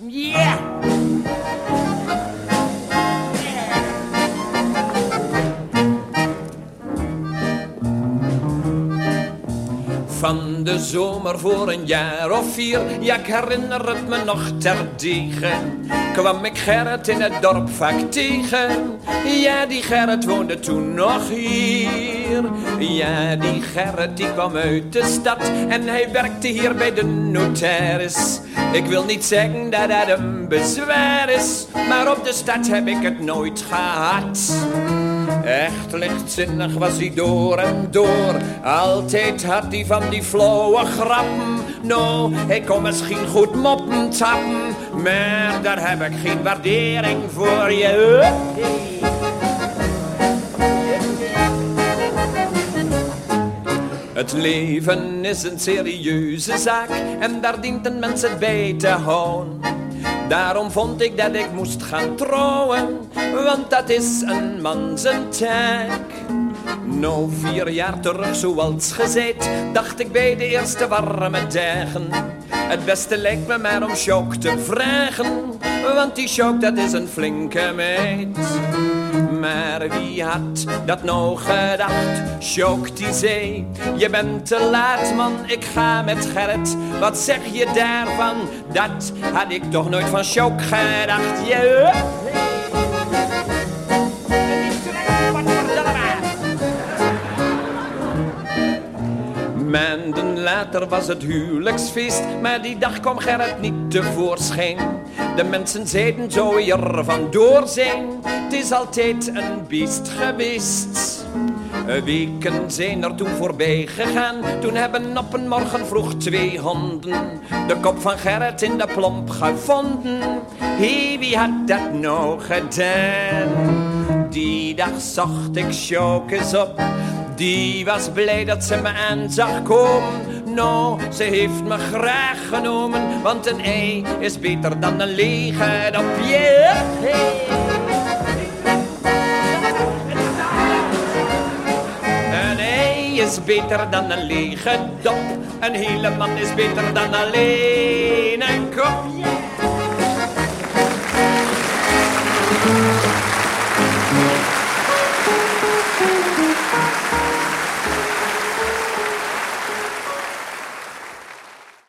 Yeah! Van de zomer voor een jaar of vier, ja ik herinner het me nog terdege. Kwam ik Gerrit in het dorp vaak tegen. Ja, die Gerrit woonde toen nog hier. Ja, die Gerrit die kwam uit de stad en hij werkte hier bij de notaris. Ik wil niet zeggen dat dat een bezwaar is, maar op de stad heb ik het nooit gehad. Echt lichtzinnig was hij door en door. Altijd had hij van die flauwe grappen. Nou, hij kon misschien goed moppen tappen. Maar daar heb ik geen waardering voor je. Het leven is een serieuze zaak en daar dient een mens het bij te houden. Daarom vond ik dat ik moest gaan trouwen, want dat is een man zijn taak. Nou, vier jaar terug, zoals gezegd, dacht ik bij de eerste warme dagen. Het beste lijkt me maar om Sjook te vragen, want die Sjook dat is een flinke meid. Maar wie had dat nou gedacht? Sjook die zei, je bent te laat man, ik ga met Gerrit. Wat zeg je daarvan? Dat had ik toch nooit van Sjook gedacht. Yeah. Maanden later was het huwelijksfeest, maar die dag kwam Gerrit niet tevoorschijn. De mensen zeiden, zou je er vandoor zijn? Het is altijd een beest geweest. Weken zijn er toen voorbij gegaan. Toen hebben op een morgen vroeg twee honden de kop van Gerrit in de plomp gevonden. Wie had dat nou gedaan? Die dag zocht ik Sjokes op. Die was blij dat ze me aan zag komen. Nou, ze heeft me graag genomen, want een ei is beter dan een lege dopje. Een ei is beter dan een lege dop. Een hele man is beter dan alleen een kopje.